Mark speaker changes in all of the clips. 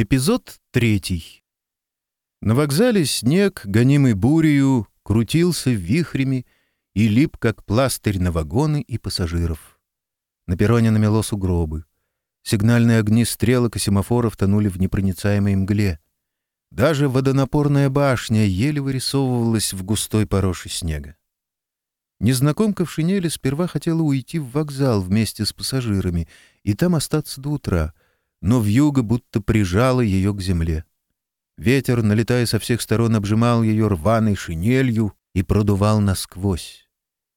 Speaker 1: Эпизод третий. На вокзале снег, гонимый бурею, крутился вихрями и лип, как пластырь на вагоны и пассажиров. На перроне намело сугробы. Сигнальные огни стрелок и семафоров тонули в непроницаемой мгле. Даже водонапорная башня еле вырисовывалась в густой пороши снега. Незнакомка в шинели сперва хотела уйти в вокзал вместе с пассажирами и там остаться до утра — но вьюга будто прижала ее к земле. Ветер, налетая со всех сторон, обжимал ее рваной шинелью и продувал насквозь.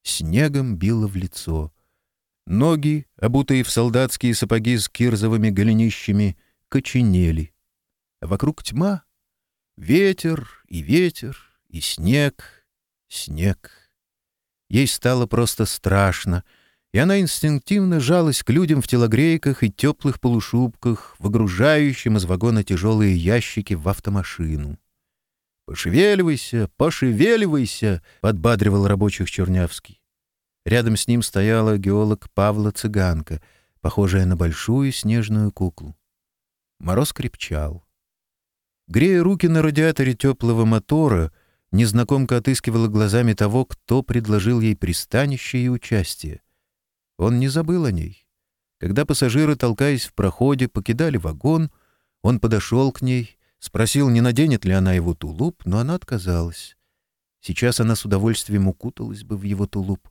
Speaker 1: Снегом било в лицо. Ноги, обутые в солдатские сапоги с кирзовыми голенищами, коченели. вокруг тьма. Ветер и ветер, и снег, снег. Ей стало просто страшно — и она инстинктивно жалась к людям в телогрейках и теплых полушубках, выгружающим из вагона тяжелые ящики в автомашину. «Пошевеливайся, пошевеливайся!» — подбадривал рабочих Чернявский. Рядом с ним стояла геолог Павла Цыганка, похожая на большую снежную куклу. Мороз крепчал. Грея руки на радиаторе теплого мотора, незнакомка отыскивала глазами того, кто предложил ей пристанище и участие — он не забыл о ней. Когда пассажиры, толкаясь в проходе, покидали вагон, он подошел к ней, спросил, не наденет ли она его тулуп, но она отказалась. Сейчас она с удовольствием укуталась бы в его тулуп.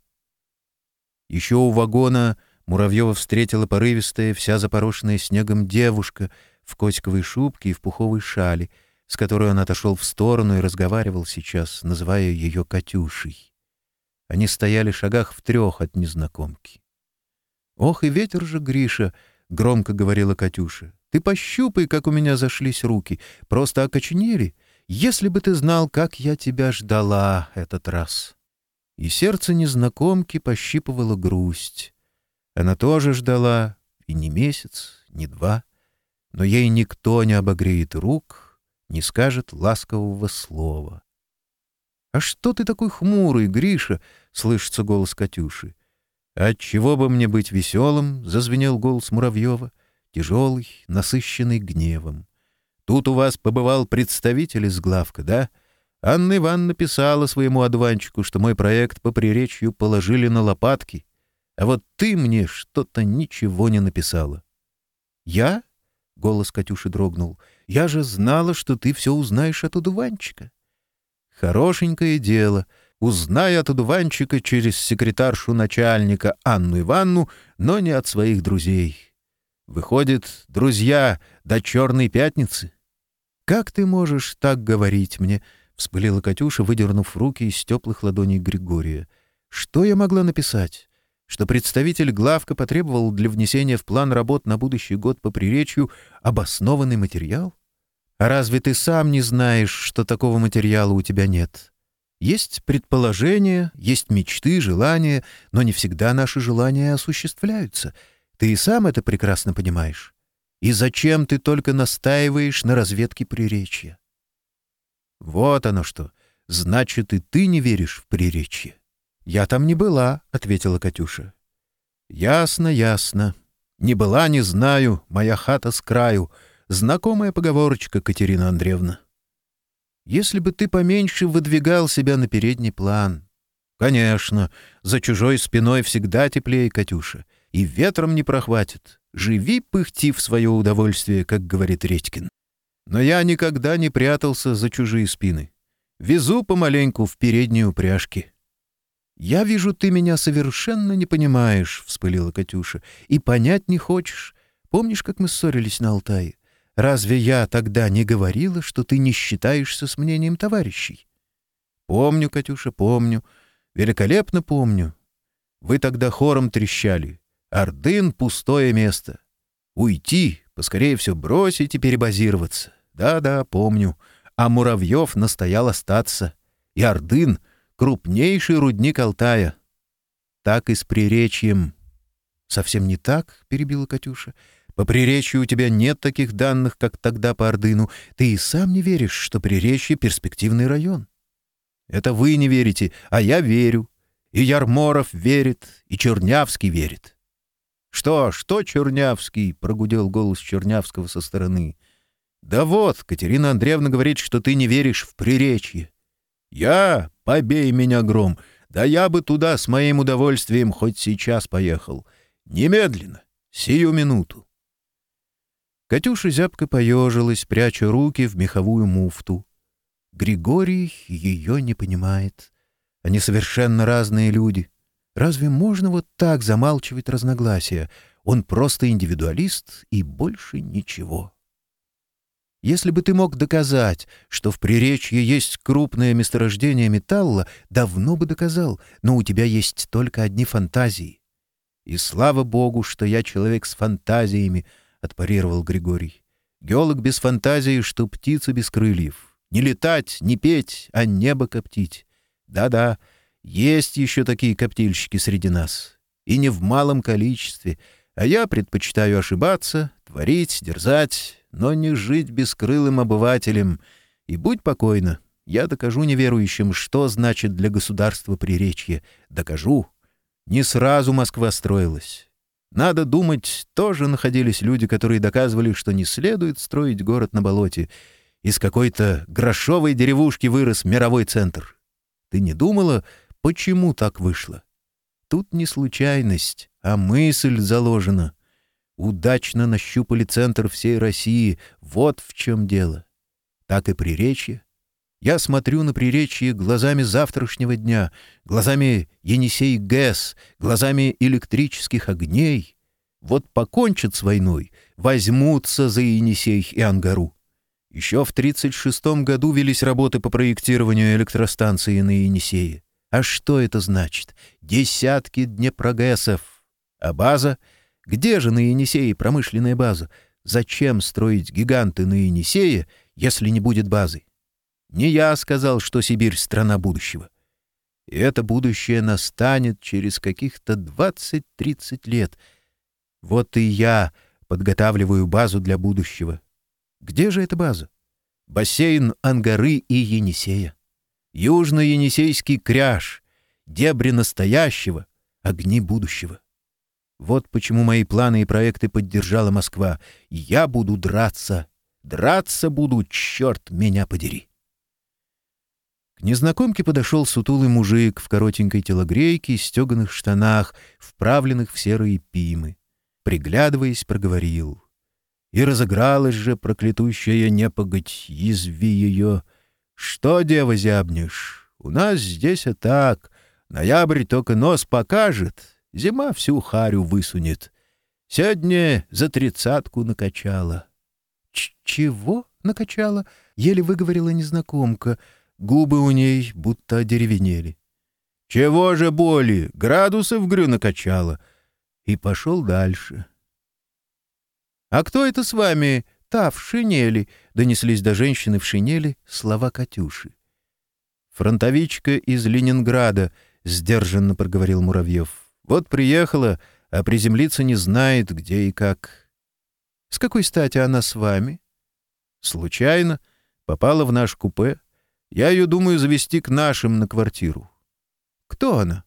Speaker 1: Еще у вагона Муравьева встретила порывистая, вся запорошенная снегом девушка в котиковой шубке и в пуховой шале, с которой он отошел в сторону и разговаривал сейчас, называя ее Катюшей. Они стояли в шагах в трех от незнакомки. «Ох, и ветер же, Гриша!» — громко говорила Катюша. «Ты пощупай, как у меня зашлись руки. Просто окоченели. Если бы ты знал, как я тебя ждала этот раз». И сердце незнакомки пощипывало грусть. Она тоже ждала, и не месяц, не два, но ей никто не обогреет рук, не скажет ласкового слова. «А что ты такой хмурый, Гриша?» — слышится голос Катюши. чего бы мне быть веселым?» — зазвенел голос Муравьева, тяжелый, насыщенный гневом. «Тут у вас побывал представитель из главка, да? Анна Ивановна писала своему одуванчику, что мой проект по приречью положили на лопатки, а вот ты мне что-то ничего не написала». «Я?» — голос Катюши дрогнул. «Я же знала, что ты все узнаешь от одуванчика». «Хорошенькое дело», узная от одуванчика через секретаршу начальника Анну Иванну, но не от своих друзей. Выходит, друзья до черной пятницы. «Как ты можешь так говорить мне?» — вспылила Катюша, выдернув руки из теплых ладоней Григория. «Что я могла написать?» что представитель главка потребовал для внесения в план работ на будущий год по приречью обоснованный материал? А разве ты сам не знаешь, что такого материала у тебя нет? Есть предположения, есть мечты, желания, но не всегда наши желания осуществляются. Ты и сам это прекрасно понимаешь. И зачем ты только настаиваешь на разведке приречья? Вот оно что. Значит, и ты не веришь в приречье. Я там не была, — ответила Катюша. Ясно, ясно. Не была, не знаю, моя хата с краю. Знакомая поговорочка, Катерина Андреевна если бы ты поменьше выдвигал себя на передний план. Конечно, за чужой спиной всегда теплее, Катюша, и ветром не прохватит. Живи, пыхти в свое удовольствие, как говорит Редькин. Но я никогда не прятался за чужие спины. Везу помаленьку в передние упряжки. «Я вижу, ты меня совершенно не понимаешь», — вспылила Катюша, — «и понять не хочешь. Помнишь, как мы ссорились на Алтае? Разве я тогда не говорила, что ты не считаешься с мнением товарищей? Помню, Катюша, помню. Великолепно помню. Вы тогда хором трещали. Ордын — пустое место. Уйти, поскорее все бросить и перебазироваться. Да-да, помню. А Муравьев настоял остаться. И Ордын — крупнейший рудник Алтая. Так и с приречьем. — Совсем не так, — перебила Катюша. — по приречью у тебя нет таких данных, как тогда по Ордыну. Ты и сам не веришь, что приречье — перспективный район. Это вы не верите, а я верю. И Ярморов верит, и Чернявский верит. — Что, что, Чернявский? — прогудел голос Чернявского со стороны. — Да вот, Катерина Андреевна говорит, что ты не веришь в приречье. — Я? Побей меня, гром! Да я бы туда с моим удовольствием хоть сейчас поехал. Немедленно, сию минуту. Катюша зябко поежилась, пряча руки в меховую муфту. Григорий ее не понимает. Они совершенно разные люди. Разве можно вот так замалчивать разногласия? Он просто индивидуалист и больше ничего. Если бы ты мог доказать, что в Приречье есть крупное месторождение металла, давно бы доказал, но у тебя есть только одни фантазии. И слава богу, что я человек с фантазиями — отпарировал Григорий. Геолог без фантазии, что птица без крыльев. Не летать, не петь, а небо коптить. Да-да, есть еще такие коптильщики среди нас. И не в малом количестве. А я предпочитаю ошибаться, творить, дерзать, но не жить бескрылым обывателем. И будь покойна, я докажу неверующим, что значит для государства приречье. Докажу. Не сразу Москва строилась. Надо думать, тоже находились люди, которые доказывали, что не следует строить город на болоте. Из какой-то грошовой деревушки вырос мировой центр. Ты не думала, почему так вышло? Тут не случайность, а мысль заложена. Удачно нащупали центр всей России. Вот в чем дело. Так и при речи. Я смотрю на приречье глазами завтрашнего дня, глазами Енисей ГЭС, глазами электрических огней. Вот покончат с войной, возьмутся за Енисей и Ангару. Еще в 1936 году велись работы по проектированию электростанции на Енисее. А что это значит? Десятки днепрогрессов. А база? Где же на Енисее промышленная база? Зачем строить гиганты на Енисее, если не будет базы? Не я сказал, что Сибирь — страна будущего. И это будущее настанет через каких-то 20-30 лет. Вот и я подготавливаю базу для будущего. Где же эта база? Бассейн Ангары и Енисея. Южно-Енисейский кряж, дебри настоящего, огни будущего. Вот почему мои планы и проекты поддержала Москва. Я буду драться. Драться буду, черт меня подери. Незнакомке подошел сутулый мужик в коротенькой телогрейке и стеганых штанах, вправленных в серые пимы. Приглядываясь, проговорил. И разыгралась же проклятущая непоготь, изви ее. «Что, дева, зябнешь? У нас здесь и так. Ноябрь только нос покажет, зима всю харю высунет. Сегодня за тридцатку накачала». «Чего накачала?» — еле выговорила незнакомка — Губы у ней будто одеревенели. «Чего же боли? градусы в грю, накачала!» И пошел дальше. «А кто это с вами? Та в шинели!» — донеслись до женщины в шинели слова Катюши. «Фронтовичка из Ленинграда», — сдержанно проговорил Муравьев. «Вот приехала, а приземлиться не знает, где и как». «С какой стати она с вами?» «Случайно. Попала в наш купе. Я ее думаю завести к нашим на квартиру. Кто она?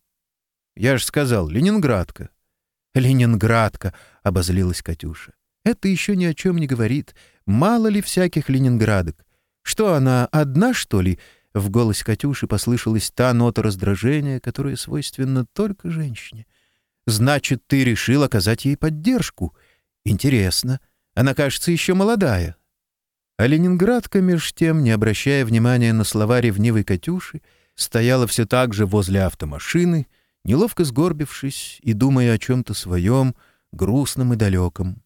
Speaker 1: Я же сказал, ленинградка. Ленинградка, обозлилась Катюша. Это еще ни о чем не говорит. Мало ли всяких ленинградок. Что она, одна, что ли? В голос Катюши послышалась та нота раздражения, которая свойственна только женщине. «Значит, ты решил оказать ей поддержку. Интересно. Она, кажется, еще молодая. А ленинградка, меж тем, не обращая внимания на слова ревнивой Катюши, стояла все так же возле автомашины, неловко сгорбившись и думая о чем-то своем, грустном и далеком.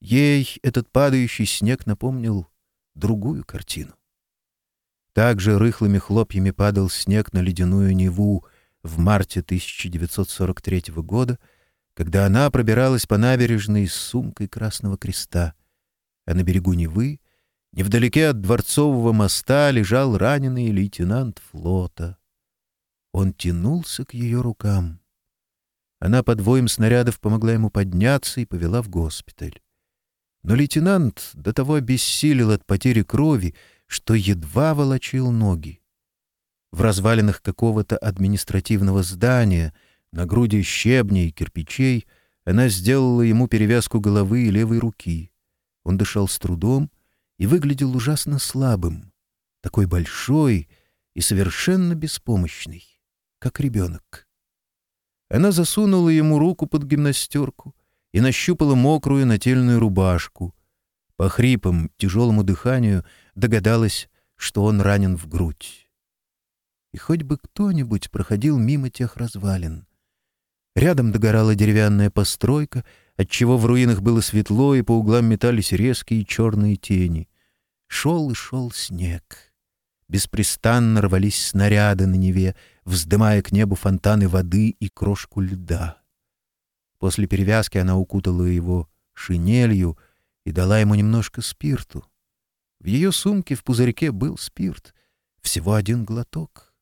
Speaker 1: Ей этот падающий снег напомнил другую картину. Также рыхлыми хлопьями падал снег на ледяную Неву в марте 1943 года, когда она пробиралась по набережной с сумкой Красного Креста, а на берегу Невы — Невдалеке от дворцового моста лежал раненый лейтенант флота. Он тянулся к ее рукам. Она под воем снарядов помогла ему подняться и повела в госпиталь. Но лейтенант до того обессилел от потери крови, что едва волочил ноги. В развалинах какого-то административного здания, на груди щебня и кирпичей, она сделала ему перевязку головы и левой руки. Он дышал с трудом, и выглядел ужасно слабым, такой большой и совершенно беспомощный, как ребенок. Она засунула ему руку под гимнастерку и нащупала мокрую нательную рубашку. По хрипам, тяжелому дыханию догадалась, что он ранен в грудь. И хоть бы кто-нибудь проходил мимо тех развалин. Рядом догорала деревянная постройка — отчего в руинах было светло, и по углам метались резкие черные тени. Шел и шел снег. Беспрестанно рвались снаряды на Неве, вздымая к небу фонтаны воды и крошку льда. После перевязки она укутала его шинелью и дала ему немножко спирту. В ее сумке в пузырьке был спирт, всего один глоток.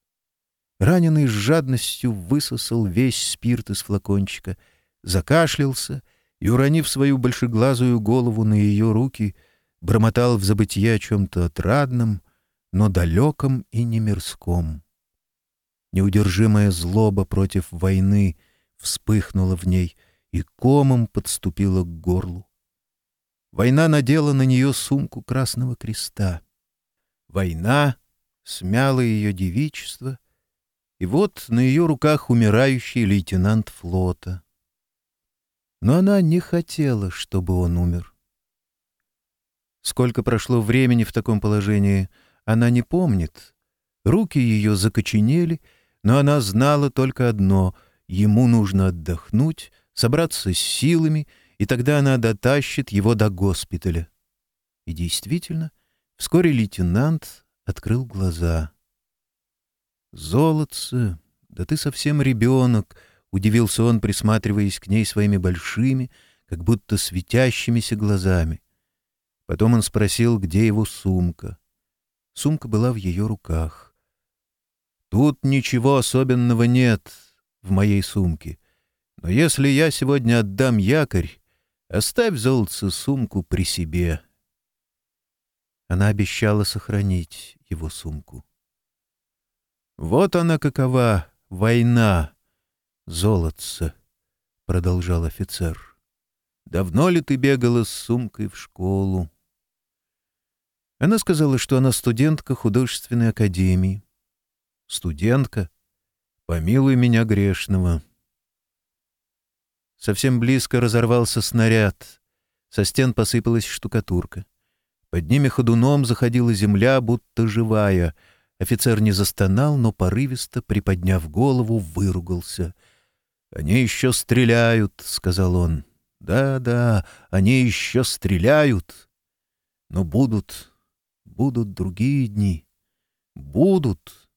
Speaker 1: Раненый с жадностью высосал весь спирт из флакончика, закашлялся — и, уронив свою большеглазую голову на ее руки, бормотал в забытье о чем-то отрадном, но далеком и немирском. Неудержимая злоба против войны вспыхнула в ней и комом подступила к горлу. Война надела на нее сумку Красного Креста. Война смяла ее девичество, и вот на ее руках умирающий лейтенант флота — но она не хотела, чтобы он умер. Сколько прошло времени в таком положении, она не помнит. Руки ее закоченели, но она знала только одно — ему нужно отдохнуть, собраться с силами, и тогда она дотащит его до госпиталя. И действительно, вскоре лейтенант открыл глаза. «Золотце, да ты совсем ребенок!» Удивился он, присматриваясь к ней своими большими, как будто светящимися глазами. Потом он спросил, где его сумка. Сумка была в ее руках. «Тут ничего особенного нет в моей сумке. Но если я сегодня отдам якорь, оставь, золотце, сумку при себе». Она обещала сохранить его сумку. «Вот она какова, война!» золотца, — продолжал офицер. — Давно ли ты бегала с сумкой в школу? Она сказала, что она студентка художественной академии. — Студентка? Помилуй меня грешного. Совсем близко разорвался снаряд. Со стен посыпалась штукатурка. Под ними ходуном заходила земля, будто живая. Офицер не застонал, но порывисто, приподняв голову, выругался — «Они еще стреляют», — сказал он. «Да-да, они еще стреляют. Но будут, будут другие дни. Будут».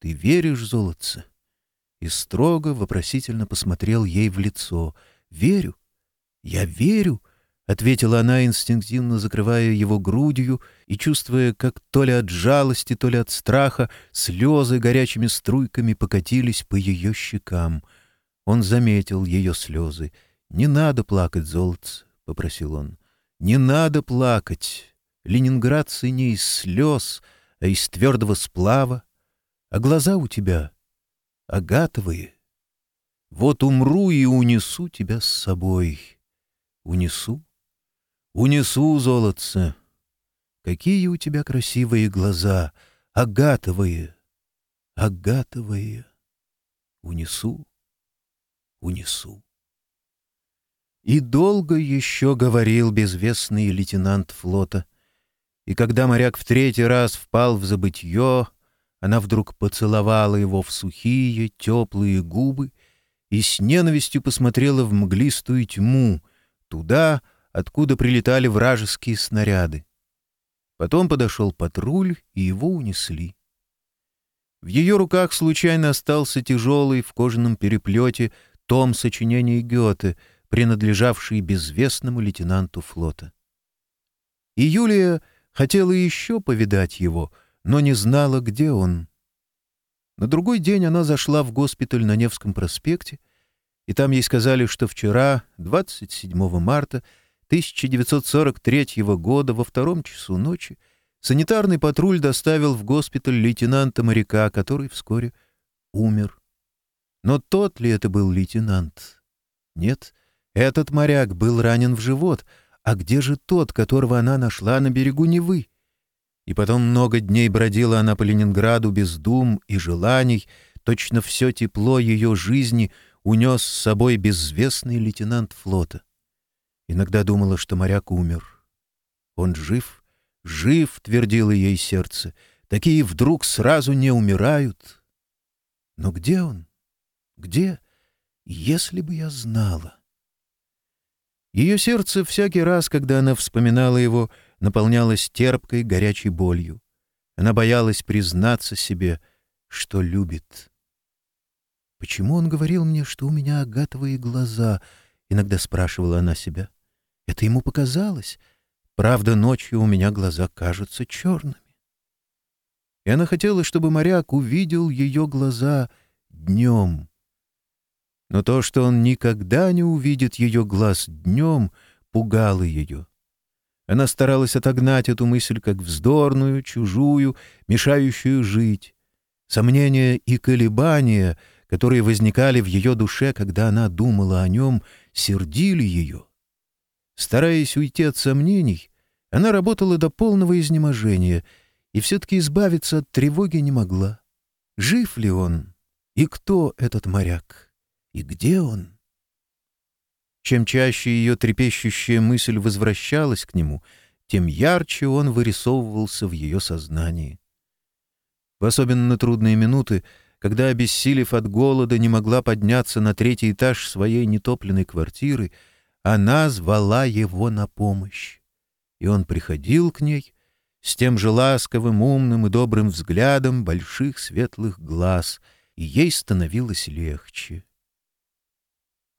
Speaker 1: «Ты веришь, золотце?» И строго, вопросительно посмотрел ей в лицо. «Верю. Я верю», — ответила она, инстинктивно закрывая его грудью и чувствуя, как то ли от жалости, то ли от страха слезы горячими струйками покатились по ее щекам — он заметил ее слезы. «Не надо плакать, золотце», — попросил он. «Не надо плакать. Ленинградцы не из слез, а из твердого сплава. А глаза у тебя агатовые. Вот умру и унесу тебя с собой. Унесу? Унесу, золотце. Какие у тебя красивые глаза, агатовые, агатовые. Унесу?» унесу. И долго еще говорил безвестный лейтенант флота. И когда моряк в третий раз впал в забытье, она вдруг поцеловала его в сухие, теплые губы и с ненавистью посмотрела в мглистую тьму, туда, откуда прилетали вражеские снаряды. Потом подошел патруль, и его унесли. В ее руках случайно остался тяжелый в кожаном переплете том сочинении Гёте, принадлежавшей безвестному лейтенанту флота. И Юлия хотела еще повидать его, но не знала, где он. На другой день она зашла в госпиталь на Невском проспекте, и там ей сказали, что вчера, 27 марта 1943 года, во втором часу ночи, санитарный патруль доставил в госпиталь лейтенанта моряка, который вскоре умер. Но тот ли это был лейтенант? Нет, этот моряк был ранен в живот, а где же тот, которого она нашла на берегу Невы? И потом много дней бродила она по Ленинграду без дум и желаний, точно все тепло ее жизни унес с собой безвестный лейтенант флота. Иногда думала, что моряк умер. Он жив, жив, твердило ей сердце. Такие вдруг сразу не умирают. Но где он? где, если бы я знала? Ее сердце всякий раз, когда она вспоминала его, наполнялось терпкой, горячей болью. Она боялась признаться себе, что любит. «Почему он говорил мне, что у меня агатовые глаза?» — иногда спрашивала она себя. «Это ему показалось. Правда, ночью у меня глаза кажутся черными». И она хотела, чтобы моряк увидел ее глаза днем но то, что он никогда не увидит ее глаз днем, пугало ее. Она старалась отогнать эту мысль как вздорную, чужую, мешающую жить. Сомнения и колебания, которые возникали в ее душе, когда она думала о нем, сердили ее. Стараясь уйти от сомнений, она работала до полного изнеможения и все-таки избавиться от тревоги не могла. Жив ли он? И кто этот моряк? И где он? Чем чаще ее трепещущая мысль возвращалась к нему, тем ярче он вырисовывался в ее сознании. В особенно трудные минуты, когда, обессилев от голода, не могла подняться на третий этаж своей нетопленной квартиры, она звала его на помощь. И он приходил к ней с тем же ласковым, умным и добрым взглядом больших светлых глаз, и ей становилось легче.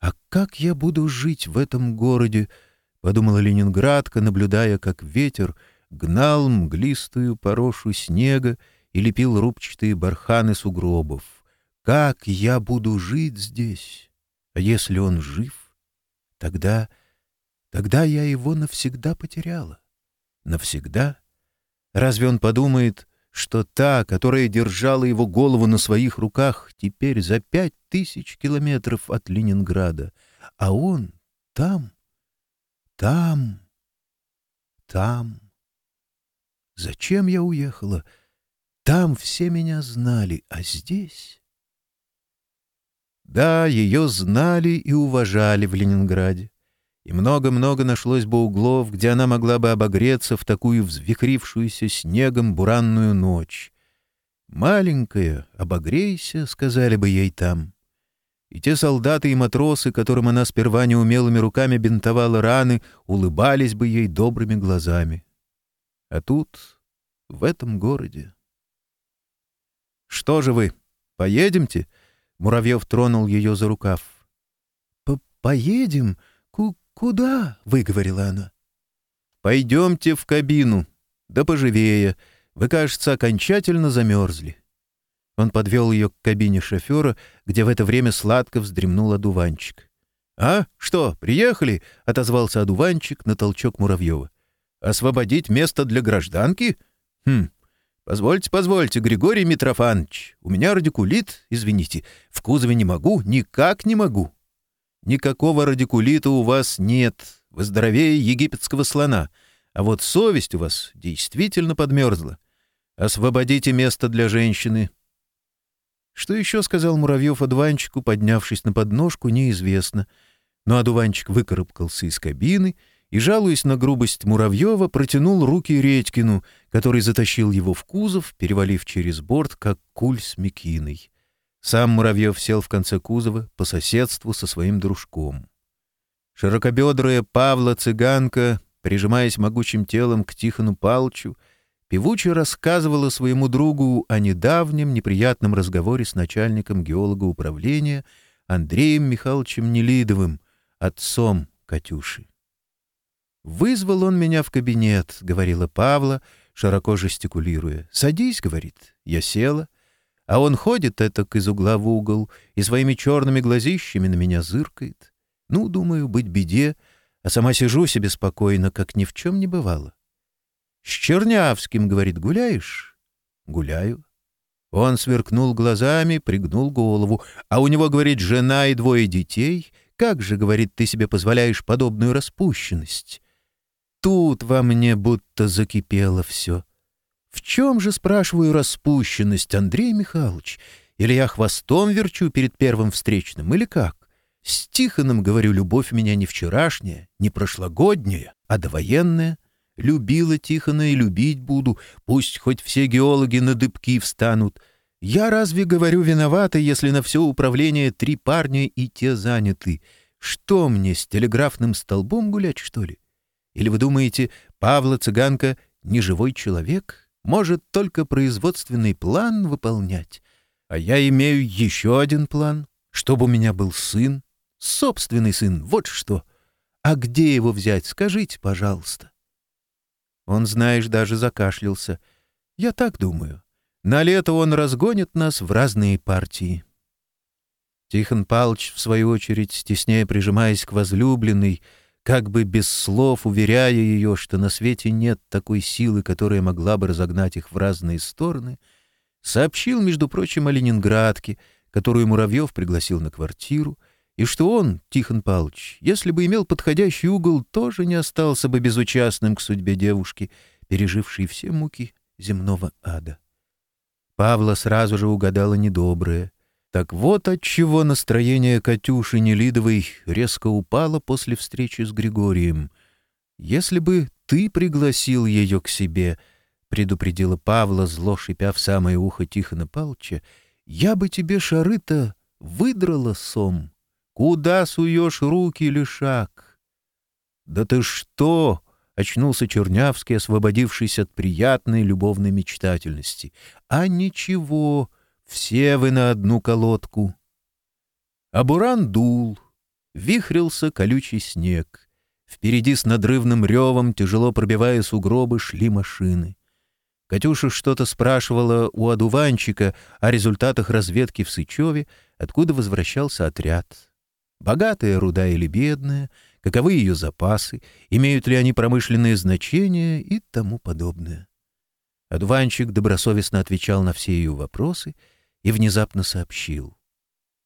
Speaker 1: «А как я буду жить в этом городе?» — подумала Ленинградка, наблюдая, как ветер гнал мглистую порошу снега и лепил рубчатые барханы сугробов. «Как я буду жить здесь? А если он жив, тогда... тогда я его навсегда потеряла. Навсегда? Разве он подумает, что та, которая держала его голову на своих руках, теперь за пять тысяч километров от Ленинграда, а он там, там, там. Зачем я уехала? Там все меня знали, а здесь... Да, ее знали и уважали в Ленинграде и много-много нашлось бы углов, где она могла бы обогреться в такую взвихрившуюся снегом буранную ночь. «Маленькая, обогрейся», — сказали бы ей там. И те солдаты и матросы, которым она сперва неумелыми руками бинтовала раны, улыбались бы ей добрыми глазами. А тут, в этом городе... «Что же вы, поедемте?» — Муравьев тронул ее за рукав. «Поедем?» «Куда?» — выговорила она. «Пойдемте в кабину. Да поживее. Вы, кажется, окончательно замерзли». Он подвел ее к кабине шофера, где в это время сладко вздремнул одуванчик. «А, что, приехали?» — отозвался одуванчик на толчок Муравьева. «Освободить место для гражданки? Хм, «Позвольте, позвольте, Григорий Митрофанович, у меня радикулит, извините, в кузове не могу, никак не могу». Никакого радикулита у вас нет, вы здоровее египетского слона. А вот совесть у вас действительно подмерзла. Освободите место для женщины». Что еще сказал Муравьев одуванчику, поднявшись на подножку, неизвестно. Но одуванчик выкарабкался из кабины и, жалуясь на грубость Муравьева, протянул руки Редькину, который затащил его в кузов, перевалив через борт, как куль с мекиной. Сам Муравьев сел в конце кузова по соседству со своим дружком. Широкобедрая Павла Цыганка, прижимаясь могучим телом к Тихону Палчу, певуче рассказывала своему другу о недавнем неприятном разговоре с начальником геолога управления Андреем Михайловичем Нелидовым, отцом Катюши. «Вызвал он меня в кабинет», — говорила Павла, широко жестикулируя. «Садись», — говорит. Я села. А он ходит этак из угла в угол и своими черными глазищами на меня зыркает. Ну, думаю, быть беде, а сама сижу себе спокойно, как ни в чем не бывало. — С Чернявским, — говорит, — гуляешь? — Гуляю. Он сверкнул глазами, пригнул голову. А у него, говорит, жена и двое детей. Как же, говорит, ты себе позволяешь подобную распущенность? Тут во мне будто закипело все. — в чем же, спрашиваю, распущенность, Андрей Михайлович? Или я хвостом верчу перед первым встречным, или как? С Тихоном, говорю, любовь у меня не вчерашняя, не прошлогодняя, а довоенная. Любила Тихона и любить буду, пусть хоть все геологи на дыбки встанут. Я разве, говорю, виновата, если на все управление три парня и те заняты? Что мне, с телеграфным столбом гулять, что ли? Или вы думаете, Павла Цыганка — не живой человек?» может только производственный план выполнять. А я имею еще один план, чтобы у меня был сын, собственный сын, вот что. А где его взять, скажите, пожалуйста. Он, знаешь, даже закашлялся. Я так думаю. На лето он разгонит нас в разные партии. Тихон Палч, в свою очередь, теснее прижимаясь к возлюбленной, — как бы без слов уверяя ее, что на свете нет такой силы, которая могла бы разогнать их в разные стороны, сообщил, между прочим, о Ленинградке, которую Муравьев пригласил на квартиру, и что он, Тихон Павлович, если бы имел подходящий угол, тоже не остался бы безучастным к судьбе девушки, пережившей все муки земного ада. Павла сразу же угадала недоброе — так вот отчего настроение Катюши Нелидовой резко упало после встречи с Григорием. «Если бы ты пригласил ее к себе», — предупредила Павла, зло шипя в самое ухо Тихона Палча, — «я бы тебе, шары-то, выдрала сом. Куда суешь руки, или шаг? «Да ты что!» — очнулся Чернявский, освободившись от приятной любовной мечтательности. «А ничего!» все вы на одну колодку. А буран дул, вихрился колючий снег. Впереди с надрывным ревом, тяжело пробивая сугробы, шли машины. Катюша что-то спрашивала у одуванчика о результатах разведки в Сычеве, откуда возвращался отряд. Богатая руда или бедная, каковы ее запасы, имеют ли они промышленное значение и тому подобное. Одуванчик добросовестно отвечал на все ее вопросы — и внезапно сообщил.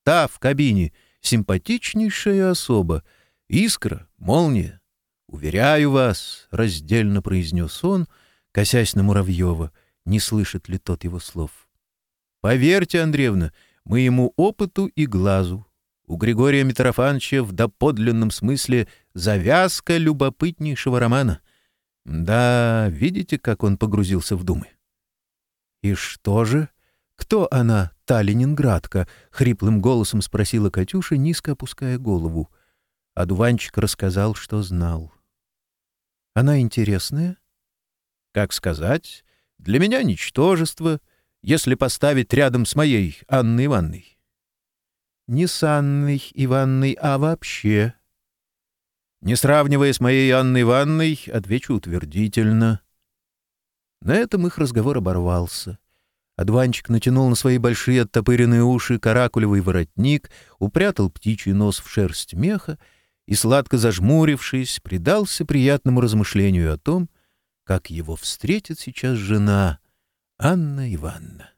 Speaker 1: Та в кабине симпатичнейшая особа, искра, молния. «Уверяю вас», — раздельно произнес он, косясь на Муравьева, не слышит ли тот его слов. «Поверьте, Андреевна, мы ему опыту и глазу. У Григория Митрофановича в доподлинном смысле завязка любопытнейшего романа. Да, видите, как он погрузился в думы?» «И что же?» «Кто она, та ленинградка?» — хриплым голосом спросила Катюша, низко опуская голову. Одуванчик рассказал, что знал. «Она интересная?» «Как сказать? Для меня ничтожество, если поставить рядом с моей Анной Ивановной». «Не с Анной Ивановной, а вообще», не сравнивая с моей Анной Ивановной, отвечу утвердительно. На этом их разговор оборвался. Адванчик натянул на свои большие оттопыренные уши каракулевый воротник, упрятал птичий нос в шерсть меха и, сладко зажмурившись, предался приятному размышлению о том, как его встретит сейчас жена Анна Ивановна.